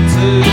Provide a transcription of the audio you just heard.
to